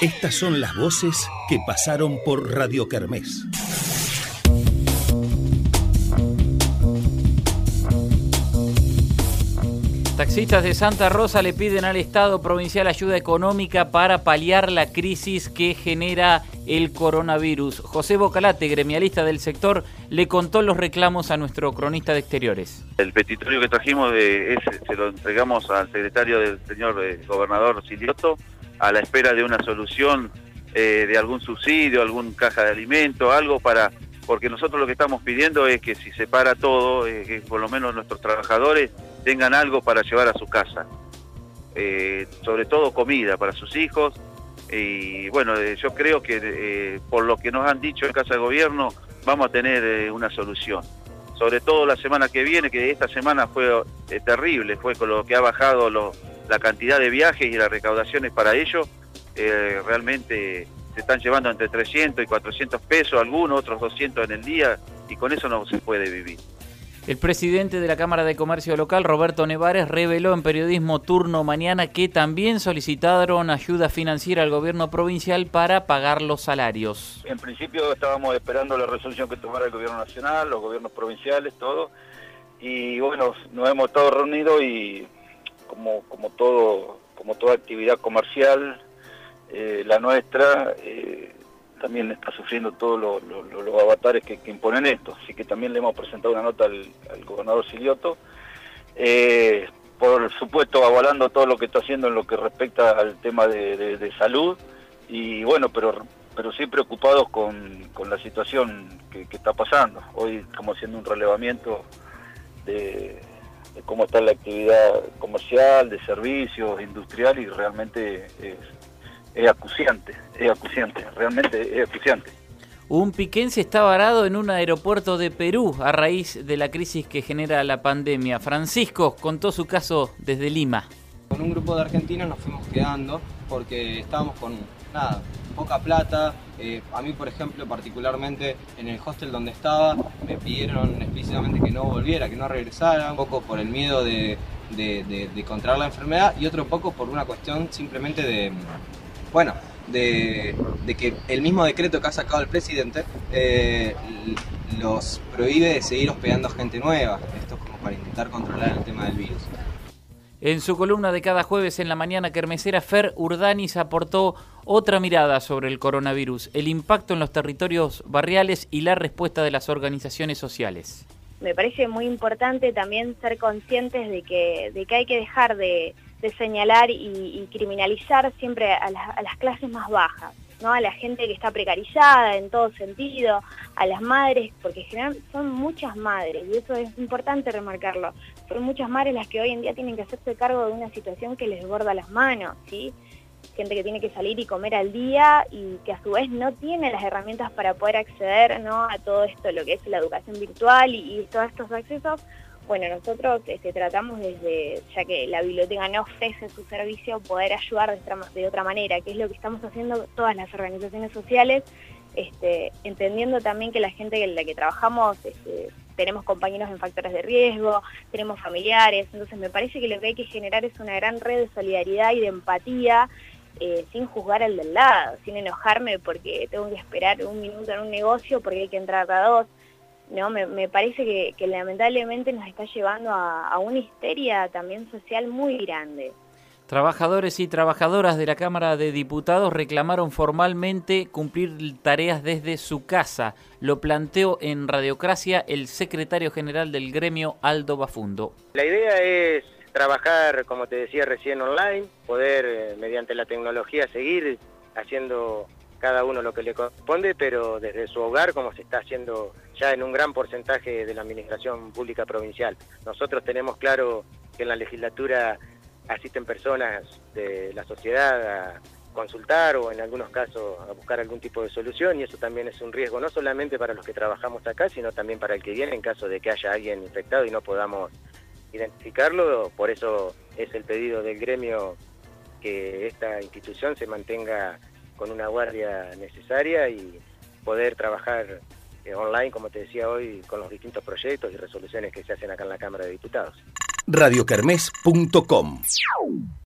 Estas son las voces que pasaron por Radio Kermés. Taxistas de Santa Rosa le piden al Estado provincial ayuda económica para paliar la crisis que genera el coronavirus. José Bocalate, gremialista del sector, le contó los reclamos a nuestro cronista de exteriores. El petitorio que trajimos de, se lo entregamos al secretario del señor eh, gobernador Silioto a la espera de una solución eh, de algún subsidio, algún caja de alimento, algo para porque nosotros lo que estamos pidiendo es que si se para todo, eh, que por lo menos nuestros trabajadores tengan algo para llevar a su casa, eh, sobre todo comida para sus hijos. Y bueno, yo creo que por lo que nos han dicho en Casa de Gobierno, vamos a tener una solución. Sobre todo la semana que viene, que esta semana fue terrible, fue con lo que ha bajado la cantidad de viajes y las recaudaciones para ello, realmente se están llevando entre 300 y 400 pesos, algunos, otros 200 en el día, y con eso no se puede vivir. El presidente de la Cámara de Comercio Local, Roberto Nevares, reveló en Periodismo Turno Mañana que también solicitaron ayuda financiera al gobierno provincial para pagar los salarios. En principio estábamos esperando la resolución que tomara el gobierno nacional, los gobiernos provinciales, todo, y bueno, nos hemos estado reunidos y como, como, todo, como toda actividad comercial, eh, la nuestra eh, también está sufriendo todos los avatares que, imponen esto, así que también le hemos presentado una nota al, gobernador Silioto, eh, por supuesto avalando todo lo que está haciendo en lo que respecta al tema de, salud, y bueno, pero pero sí preocupados con, la situación que, está pasando. Hoy estamos haciendo un relevamiento de, de, cómo está la actividad comercial, de servicios, industrial y realmente es, es acuciante, es acuciante, realmente es acuciante. Un piquense está varado en un aeropuerto de Perú a raíz de la crisis que genera la pandemia. Francisco contó su caso desde Lima. Con un grupo de argentinos nos fuimos quedando porque estábamos con nada, poca plata. Eh, a mí, por ejemplo, particularmente en el hostel donde estaba, me pidieron explícitamente que no volviera, que no regresara, un poco por el miedo de, de contraer la enfermedad y otro poco por una cuestión simplemente de, bueno, de, que el mismo decreto que ha sacado el presidente eh, los prohíbe de seguir hospedando gente nueva. Esto es como para intentar controlar el tema del virus. En su columna de cada jueves en la mañana kermesera, Fer Urdanis aportó otra mirada sobre el coronavirus, el impacto en los territorios barriales y la respuesta de las organizaciones sociales. Me parece muy importante también ser conscientes de que, de que hay que dejar de, de señalar y, criminalizar siempre a, las clases más bajas, ¿no? a la gente que está precarizada en todo sentido, a las madres, porque generalmente son muchas madres, y eso es importante remarcarlo, son muchas madres las que hoy en día tienen que hacerse cargo de una situación que les borda las manos, ¿sí? gente que tiene que salir y comer al día y que a su vez no tiene las herramientas para poder acceder ¿no? a todo esto, lo que es la educación virtual y todos estos accesos, bueno, nosotros este, tratamos desde, ya que la biblioteca no ofrece su servicio, poder ayudar de, otra manera, que es lo que estamos haciendo todas las organizaciones sociales, este, entendiendo también que la gente con la que trabajamos este, tenemos compañeros en factores de riesgo, tenemos familiares, entonces me parece que lo que hay que generar es una gran red de solidaridad y de empatía eh, sin juzgar al del lado, sin enojarme porque tengo que esperar un minuto en un negocio porque hay que entrar a dos. ¿No? Me, parece que, lamentablemente nos está llevando a, una histeria también social muy grande. Trabajadores y trabajadoras de la Cámara de Diputados reclamaron formalmente cumplir tareas desde su casa. Lo planteó en Radiocracia el secretario general del gremio, Aldo Bafundo. La idea es trabajar, como te decía recién, online, poder eh, mediante la tecnología seguir haciendo cada uno lo que le corresponde, pero desde su hogar, como se está haciendo ya en un gran porcentaje de la administración pública provincial. Nosotros tenemos claro que en la legislatura asisten personas de la sociedad a consultar o en algunos casos a buscar algún tipo de solución y eso también es un riesgo no solamente para los que trabajamos acá, sino también para el que viene en caso de que haya alguien infectado y no podamos identificarlo. Por eso es el pedido del gremio que esta institución se mantenga con una guardia necesaria y poder trabajar eh, online, como te decía hoy, con los distintos proyectos y resoluciones que se hacen acá en la Cámara de Diputados. radiocarmes.com